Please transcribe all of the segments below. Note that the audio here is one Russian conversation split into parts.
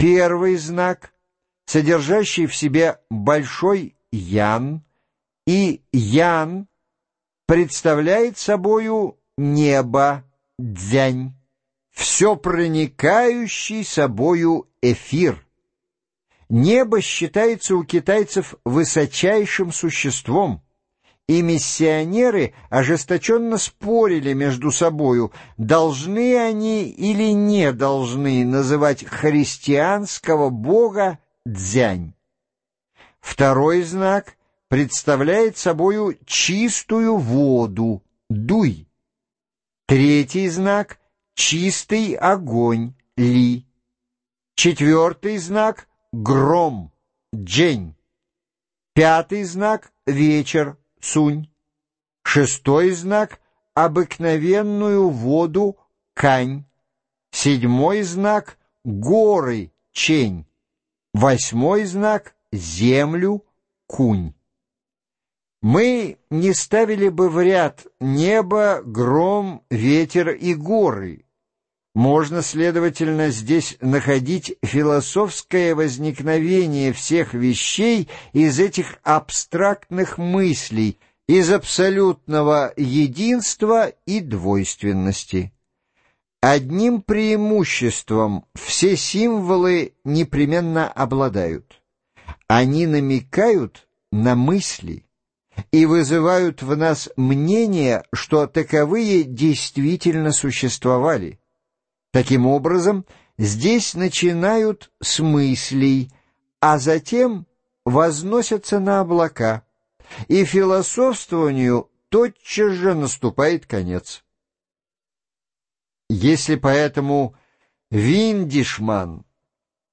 Первый знак, содержащий в себе большой ян, и ян представляет собою небо, дзянь, все проникающий собою эфир. Небо считается у китайцев высочайшим существом, и миссионеры ожесточенно спорили между собою, должны они или не должны называть христианского бога дзянь. Второй знак представляет собою чистую воду, дуй. Третий знак — чистый огонь, ли. Четвертый знак — гром, джень. Пятый знак — вечер, Сунь. Шестой знак — обыкновенную воду Кань. Седьмой знак — горы Чень. Восьмой знак — землю Кунь. Мы не ставили бы в ряд небо, гром, ветер и горы, можно, следовательно, здесь находить философское возникновение всех вещей из этих абстрактных мыслей, из абсолютного единства и двойственности. Одним преимуществом все символы непременно обладают. Они намекают на мысли и вызывают в нас мнение, что таковые действительно существовали. Таким образом, здесь начинают с мыслей, а затем возносятся на облака, и философствованию тотчас же наступает конец. Если поэтому Виндишман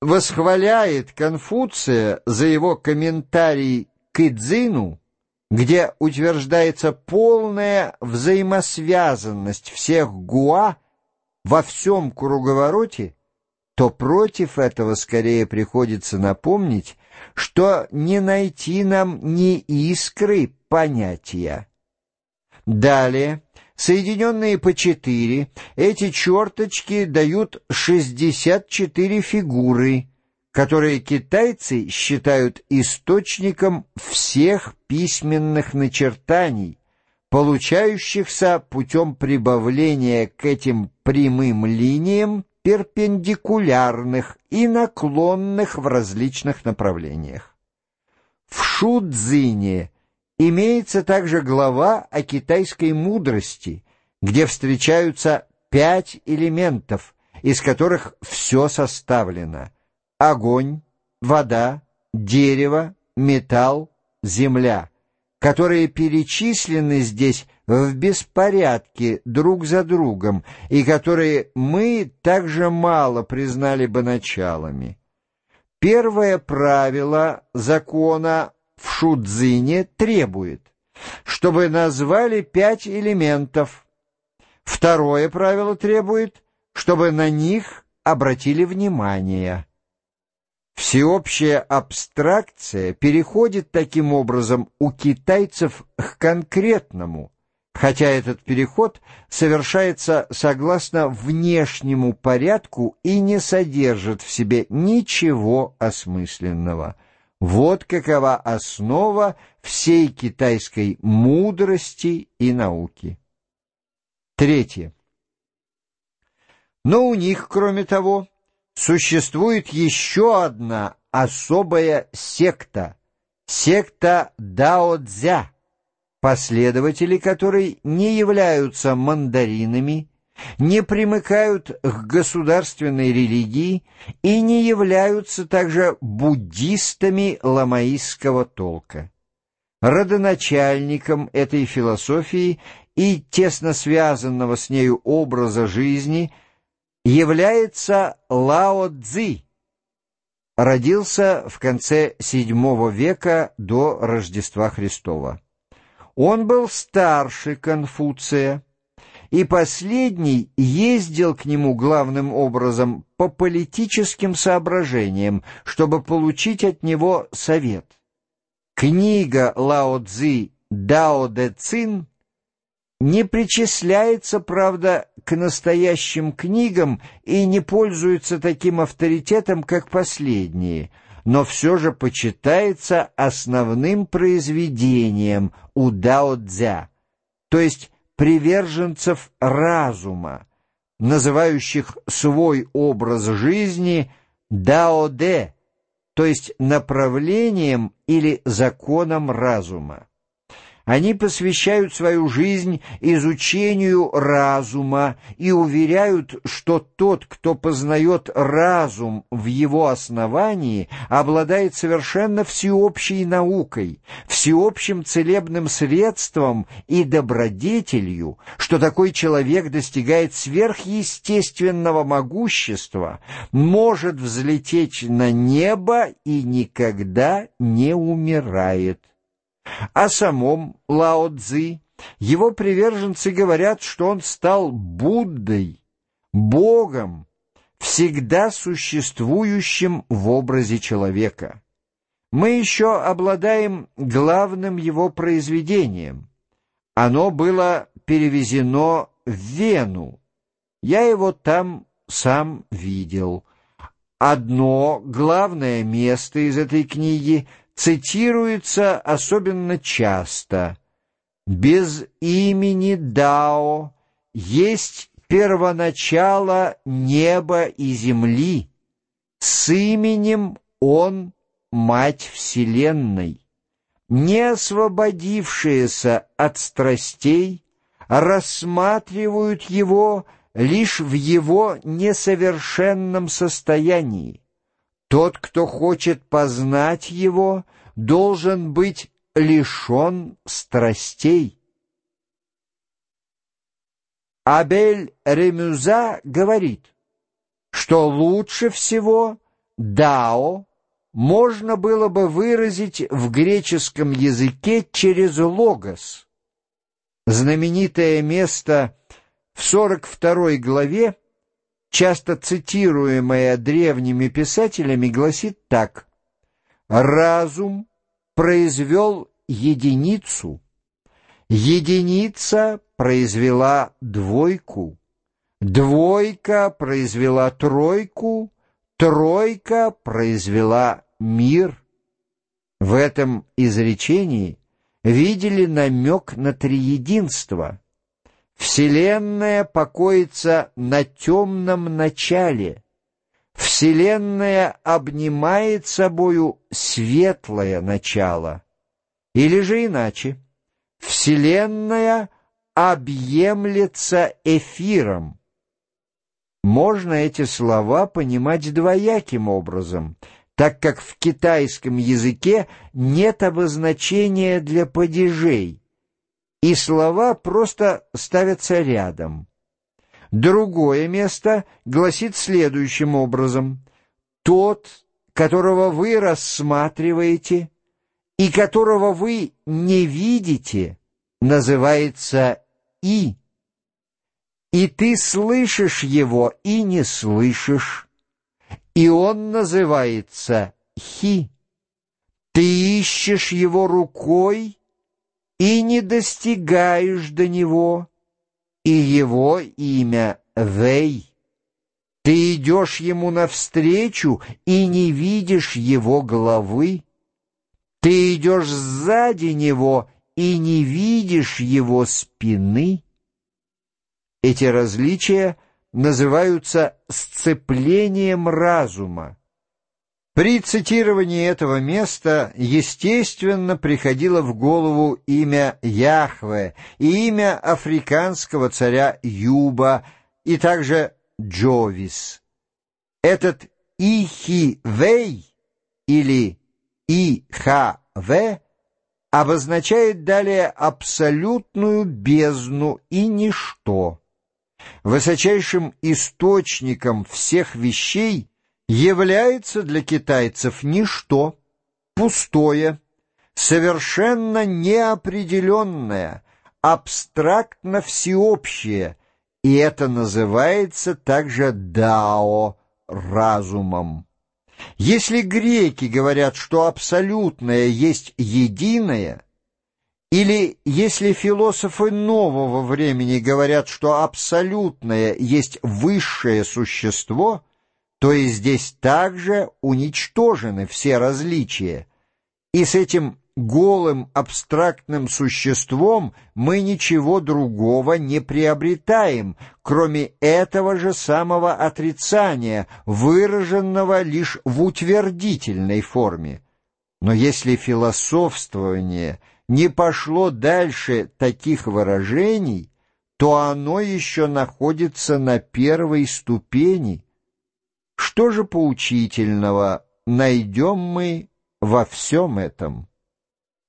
восхваляет Конфуция за его комментарий к Идзину, где утверждается полная взаимосвязанность всех гуа во всем круговороте, то против этого скорее приходится напомнить, что не найти нам ни искры понятия. Далее, соединенные по четыре, эти черточки дают 64 фигуры, которые китайцы считают источником всех письменных начертаний, получающихся путем прибавления к этим прямым линиям перпендикулярных и наклонных в различных направлениях. В Шудзине имеется также глава о китайской мудрости, где встречаются пять элементов, из которых все составлено — огонь, вода, дерево, металл, земля — которые перечислены здесь в беспорядке друг за другом и которые мы также мало признали бы началами. Первое правило закона в Шудзине требует, чтобы назвали пять элементов. Второе правило требует, чтобы на них обратили внимание. Всеобщая абстракция переходит таким образом у китайцев к конкретному, хотя этот переход совершается согласно внешнему порядку и не содержит в себе ничего осмысленного. Вот какова основа всей китайской мудрости и науки. Третье. Но у них, кроме того, существует еще одна особая секта, секта Дао-Дзя, последователи которой не являются мандаринами, не примыкают к государственной религии и не являются также буддистами ламаистского толка. Родоначальником этой философии и тесно связанного с нею образа жизни – является Лао Цзи. Родился в конце VII века до Рождества Христова. Он был старше Конфуция, и последний ездил к нему главным образом по политическим соображениям, чтобы получить от него совет. Книга Лао Цзи «Дао Де Цин» не причисляется, правда, к настоящим книгам и не пользуется таким авторитетом, как последние, но все же почитается основным произведением у Дао Цзя, то есть приверженцев разума, называющих свой образ жизни Дао-Де, то есть направлением или законом разума. Они посвящают свою жизнь изучению разума и уверяют, что тот, кто познает разум в его основании, обладает совершенно всеобщей наукой, всеобщим целебным средством и добродетелью, что такой человек достигает сверхъестественного могущества, может взлететь на небо и никогда не умирает. О самом Лао Цзи его приверженцы говорят, что он стал Буддой, Богом, всегда существующим в образе человека. Мы еще обладаем главным его произведением. Оно было перевезено в Вену. Я его там сам видел. Одно главное место из этой книги — цитируется особенно часто. Без имени Дао есть первоначало неба и земли. С именем Он — Мать Вселенной. Не освободившиеся от страстей рассматривают Его лишь в Его несовершенном состоянии. Тот, кто хочет познать его, должен быть лишен страстей. Абель Ремюза говорит, что лучше всего «дао» можно было бы выразить в греческом языке через «логос». Знаменитое место в 42 главе часто цитируемая древними писателями, гласит так. «Разум произвел единицу, единица произвела двойку, двойка произвела тройку, тройка произвела мир». В этом изречении видели намек на триединство – Вселенная покоится на темном начале. Вселенная обнимает собою светлое начало. Или же иначе. Вселенная объемлется эфиром. Можно эти слова понимать двояким образом, так как в китайском языке нет обозначения для падежей, и слова просто ставятся рядом. Другое место гласит следующим образом. «Тот, которого вы рассматриваете и которого вы не видите, называется «и». И ты слышишь его и не слышишь, и он называется «хи». Ты ищешь его рукой и не достигаешь до него, и его имя Вей. Ты идешь ему навстречу и не видишь его головы. Ты идешь сзади него и не видишь его спины. Эти различия называются сцеплением разума. При цитировании этого места, естественно, приходило в голову имя Яхве и имя африканского царя Юба, и также Джовис. Этот Ихивей или Ихаве обозначает далее абсолютную бездну и ничто. Высочайшим источником всех вещей является для китайцев ничто, пустое, совершенно неопределенное, абстрактно всеобщее, и это называется также дао разумом. Если греки говорят, что абсолютное есть единое, Или если философы нового времени говорят, что абсолютное есть высшее существо, то и здесь также уничтожены все различия, и с этим голым абстрактным существом мы ничего другого не приобретаем, кроме этого же самого отрицания, выраженного лишь в утвердительной форме. Но если философствование не пошло дальше таких выражений, то оно еще находится на первой ступени. Что же поучительного найдем мы во всем этом?